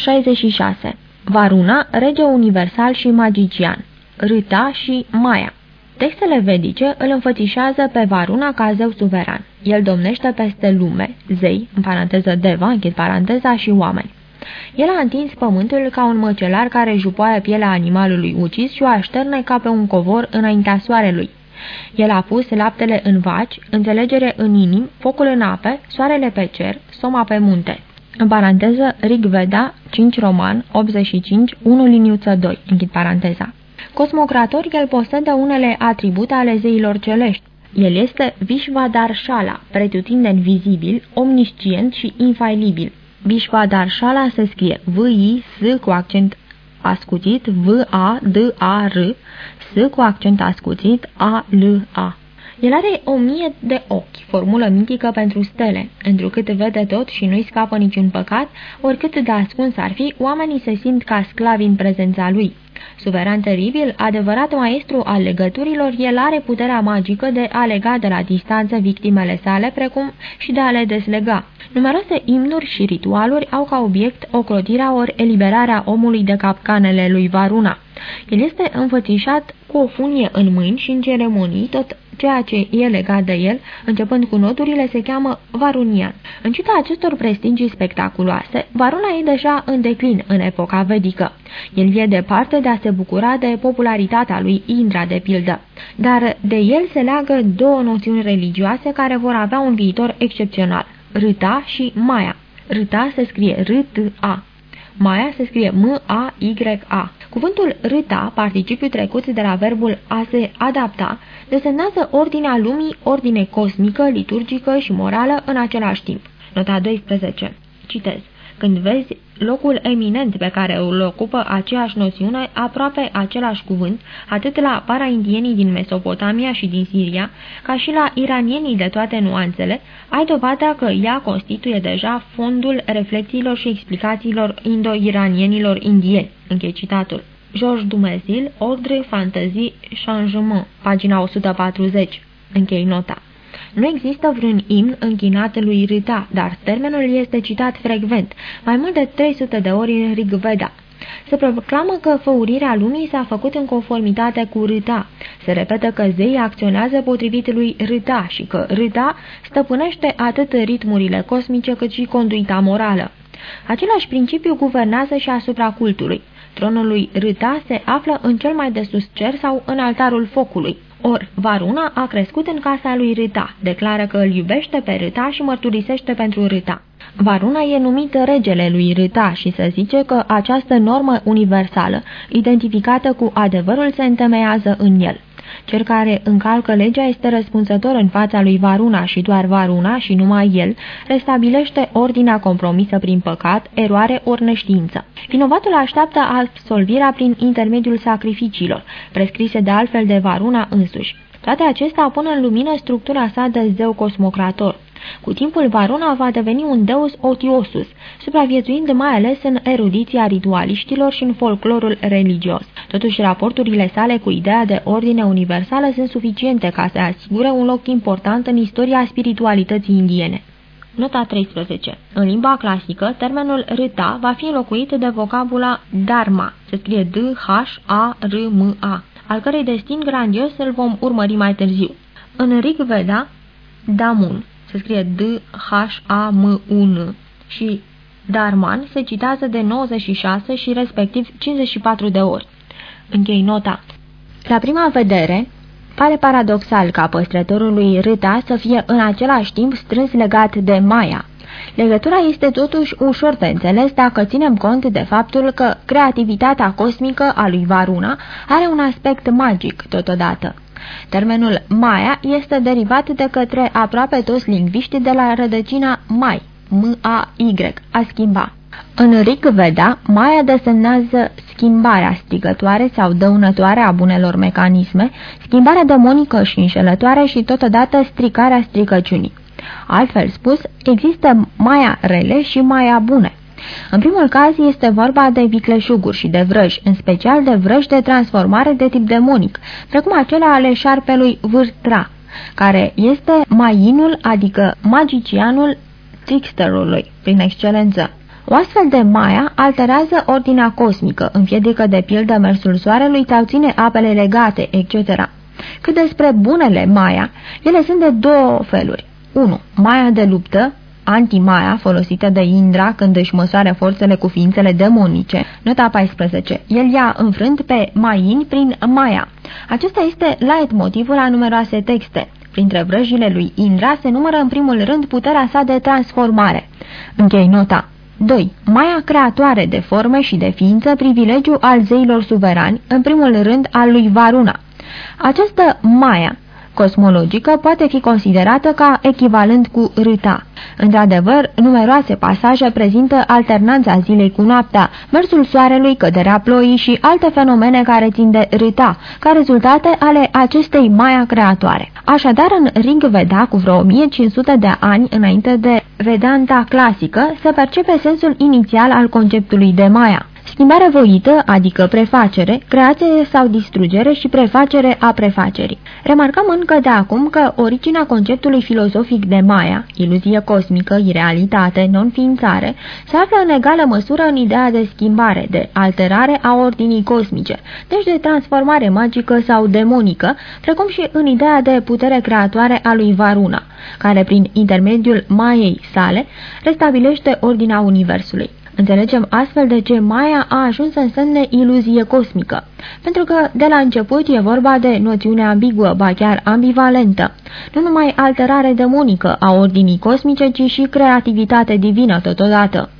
66. Varuna, rege universal și magician. Râta și Maia. Textele vedice îl înfățișează pe Varuna ca zeu suveran. El domnește peste lume, zei, în paranteză deva, închid paranteza, și oameni. El a întins pământul ca un măcelar care jupoaie pielea animalului ucis și o așterne ca pe un covor înaintea soarelui. El a pus laptele în vaci, înțelegere în inim, focul în ape, soarele pe cer, soma pe munte. În paranteză, Rig Veda, 5 roman, 85, 1 liniuță 2, închid paranteza. Cosmocrator, el posedă unele atribute ale zeilor celești. El este Vishvadarshala, pretutindeni vizibil, omniscient și infailibil. Vishvadarshala se scrie V-I-S cu accent ascuțit, V-A-D-A-R, S cu accent ascuțit, A-L-A. El are o mie de ochi, formulă mitică pentru stele. Întrucât vede tot și nu-i scapă niciun păcat, oricât de ascuns ar fi, oamenii se simt ca sclavi în prezența lui. Suveran teribil, adevărat maestru al legăturilor, el are puterea magică de a lega de la distanță victimele sale, precum și de a le deslega. Numeroase imnuri și ritualuri au ca obiect ocrotirea ori eliberarea omului de capcanele lui Varuna. El este înfățișat cu o funie în mâini și în ceremonii, tot ceea ce e legat de el, începând cu noturile, se cheamă Varunian. În ciuda acestor prestigii spectaculoase, Varuna e deja în declin în epoca vedică. El e departe de a se bucura de popularitatea lui Indra, de pildă. Dar de el se leagă două noțiuni religioase care vor avea un viitor excepțional, Râta și Maia. Râta se scrie R-T-A. Maia se scrie M-A-Y-A. Cuvântul râta, participiu trecut de la verbul a se adapta, desemnează ordinea lumii, ordine cosmică, liturgică și morală în același timp. Nota 12. Citez. Când vezi locul eminent pe care îl ocupă aceeași noțiune, aproape același cuvânt, atât la paraindienii din Mesopotamia și din Siria, ca și la iranienii de toate nuanțele, ai dovada că ea constituie deja fondul reflexiilor și explicațiilor indo-iranienilor indieni. Închei citatul. Georges Dumezil, Ordre, Fantasy, Changement, pagina 140. Închei nota. Nu există vreun imn închinat lui Rita, dar termenul este citat frecvent, mai mult de 300 de ori în Rigveda. Se proclamă că făurirea lumii s-a făcut în conformitate cu Rita. Se repetă că zeii acționează potrivit lui Rita și că Rita stăpânește atât ritmurile cosmice cât și conduita morală. Același principiu guvernează și asupra cultului. Tronul lui Rita se află în cel mai de sus cer sau în altarul focului. Or, Varuna a crescut în casa lui Rita, declară că îl iubește pe Rita și mărturisește pentru Rita. Varuna e numit regele lui Rita și se zice că această normă universală, identificată cu adevărul, se întemeiază în el. Cel care încalcă legea este răspunsător în fața lui Varuna și doar Varuna și numai el restabilește ordinea compromisă prin păcat, eroare ori neștiință. Vinovatul așteaptă absolvirea prin intermediul sacrificiilor, prescrise de altfel de Varuna însuși. Toate acestea pun în lumină structura sa de zeu cosmocrator. Cu timpul Varuna va deveni un deus otiosus, supraviețuind mai ales în erudiția ritualiștilor și în folclorul religios. Totuși, raporturile sale cu ideea de ordine universală sunt suficiente ca să asigure un loc important în istoria spiritualității indiene. Nota 13. În limba clasică, termenul rita va fi înlocuit de vocabula dharma, se scrie D-H-A-R-M-A, al cărei destin grandios îl vom urmări mai târziu. În Rig Veda, Damun, se scrie D-H-A-M-U-N și Darman se citează de 96 și respectiv 54 de ori. Închei nota. La prima vedere, pare paradoxal ca păstrătorul lui Râta să fie în același timp strâns legat de Maia. Legătura este totuși ușor de înțeles dacă ținem cont de faptul că creativitatea cosmică a lui Varuna are un aspect magic totodată. Termenul Maya este derivat de către aproape toți lingviștii de la rădăcina Mai, M-A-Y, a schimba. În Rig Veda, Maya desemnează schimbarea strigătoare sau dăunătoare a bunelor mecanisme, schimbarea demonică și înșelătoare și totodată stricarea stricăciunii. Altfel spus, există Maya rele și Maya bune. În primul caz este vorba de vicleșuguri și de vrăji, în special de vrăji de transformare de tip demonic, precum acela ale șarpelui Vârtra, care este mainul, adică magicianul tricksterului, prin excelență. O astfel de maia alterează ordinea cosmică, împiedică de pildă mersul soarelui sau ține apele legate, etc. Cât despre bunele maia, ele sunt de două feluri. 1. Maia de luptă, anti-maia folosită de Indra când își măsoară forțele cu ființele demonice. Nota 14. El i-a înfrânt pe Main prin Maia. Acesta este light motivul a numeroase texte. Printre vrăjile lui Indra se numără în primul rând puterea sa de transformare. Închei nota. 2. Maia creatoare de forme și de ființă, privilegiu al zeilor suverani, în primul rând al lui Varuna. Această Maia cosmologică poate fi considerată ca echivalent cu râta. Într-adevăr, numeroase pasaje prezintă alternanța zilei cu noaptea, mersul soarelui, căderea ploii și alte fenomene care țin de râta, ca rezultate ale acestei maia creatoare. Așadar, în Rig Veda, cu vreo 1500 de ani înainte de Vedanta clasică, se percepe sensul inițial al conceptului de maia. Schimbare voită, adică prefacere, creație sau distrugere și prefacere a prefacerii. Remarcăm încă de acum că originea conceptului filozofic de Maya, iluzie cosmică, irealitate, non-ființare, se află în egală măsură în ideea de schimbare, de alterare a ordinii cosmice, deci de transformare magică sau demonică, precum și în ideea de putere creatoare a lui Varuna, care prin intermediul Maiei sale restabilește ordinea Universului. Înțelegem astfel de ce Maia a ajuns să însemne iluzie cosmică, pentru că de la început e vorba de noțiune ambiguă, ba chiar ambivalentă, nu numai alterare demonică a ordinii cosmice, ci și creativitate divină totodată.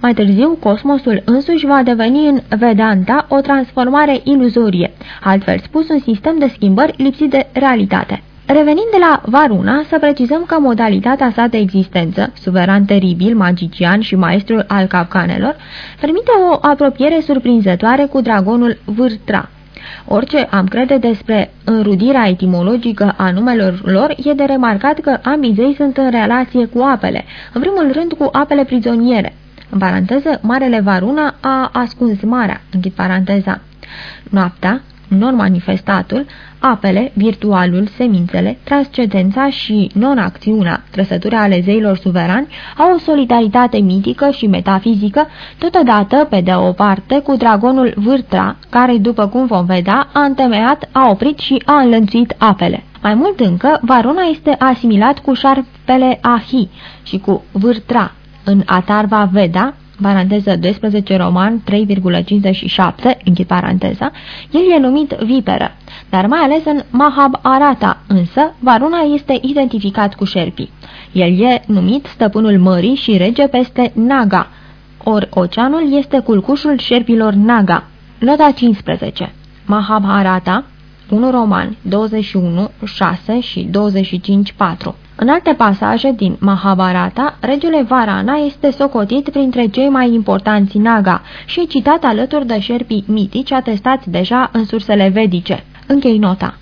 Mai târziu, cosmosul însuși va deveni în Vedanta o transformare iluzorie, altfel spus un sistem de schimbări lipsit de realitate. Revenind de la Varuna, să precizăm că modalitatea sa de existență, suveran teribil, magician și maestrul al capcanelor, permite o apropiere surprinzătoare cu dragonul Vârtra. Orice am crede despre înrudirea etimologică a numelor lor, e de remarcat că ambii zei sunt în relație cu apele, în primul rând cu apele prizoniere. În paranteză, Marele Varuna a ascuns marea, închid paranteza. Noaptea, non-manifestatul, apele, virtualul, semințele, transcendența și non-acțiunea, trăsături ale zeilor suverani, au o solidaritate mitică și metafizică, totodată, pe de o parte, cu dragonul Vârtra, care, după cum vom vedea, a întemeiat, a oprit și a înlănțuit apele. Mai mult încă, Varuna este asimilat cu șarpele Ahi și cu Vârtra. În Atarva Veda, paranteză 12 roman 3,57, închid paranteza, el e numit viperă, dar mai ales în Mahab Arata, însă Varuna este identificat cu șerpii. El e numit stăpânul mării și rege peste Naga, ori oceanul este culcușul șerpilor Naga. Nota 15 Mahabharata 1 roman 21, 6 și 25, 4 în alte pasaje din Mahabharata, regele Varana este socotit printre cei mai importanți Naga și citat alături de șerpii mitici atestați deja în sursele vedice. Închei nota.